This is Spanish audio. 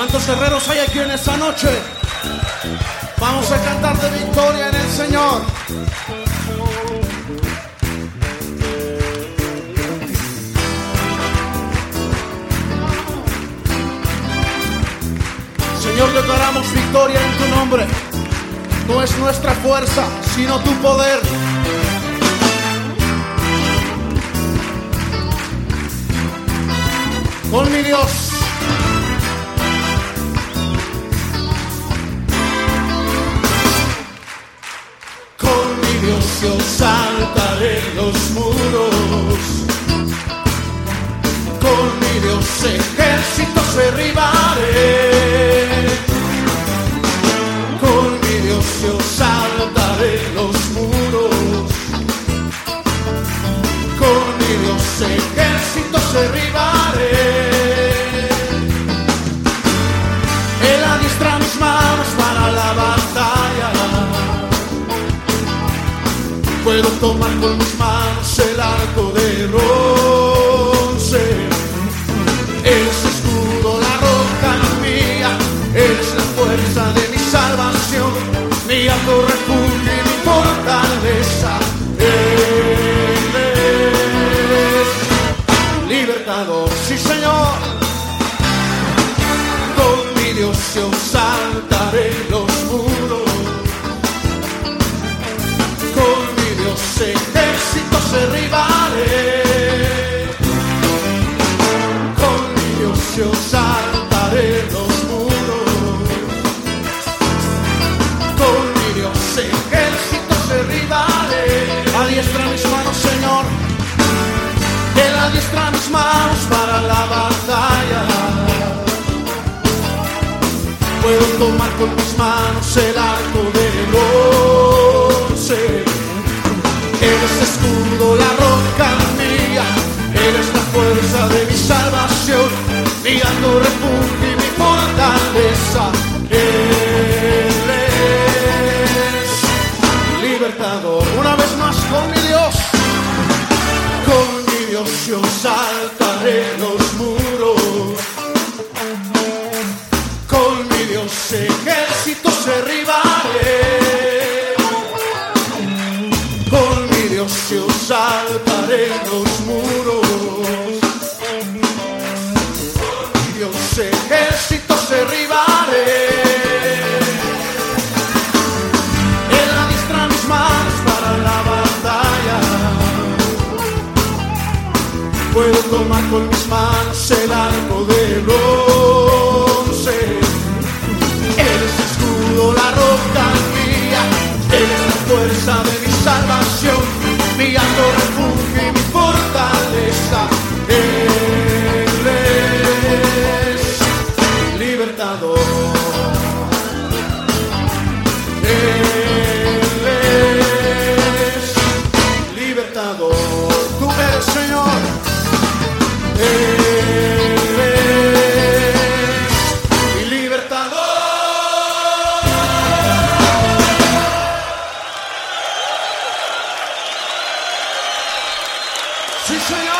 ¿Cuántos guerreros hay aquí en esta noche? Vamos a cantar de victoria en el Señor. Señor, declaramos victoria en tu nombre. No es nuestra fuerza, sino tu poder. Con mi Dios. Yo saltaré los muros. Con mi Dios Puedo tomar con mis manos el arco de bronce. Eres escudo, la roca mía. Eres la fuerza de mi salvación. Mi alto refugio y mi fortaleza. Eres libertador, sí Señor. Con mi Dios yo saltaré los Él adiestra mis manos para la batalla. Puedo tomar con mis manos el arco de bronce. Eres escudo, la roca mía. Eres la fuerza de mi salvación. Mi alto refugio saltaré los muros. Con mi Dios ejércitos derribaré. Tomar con mis manos el arco de bronce. Sí, Señor.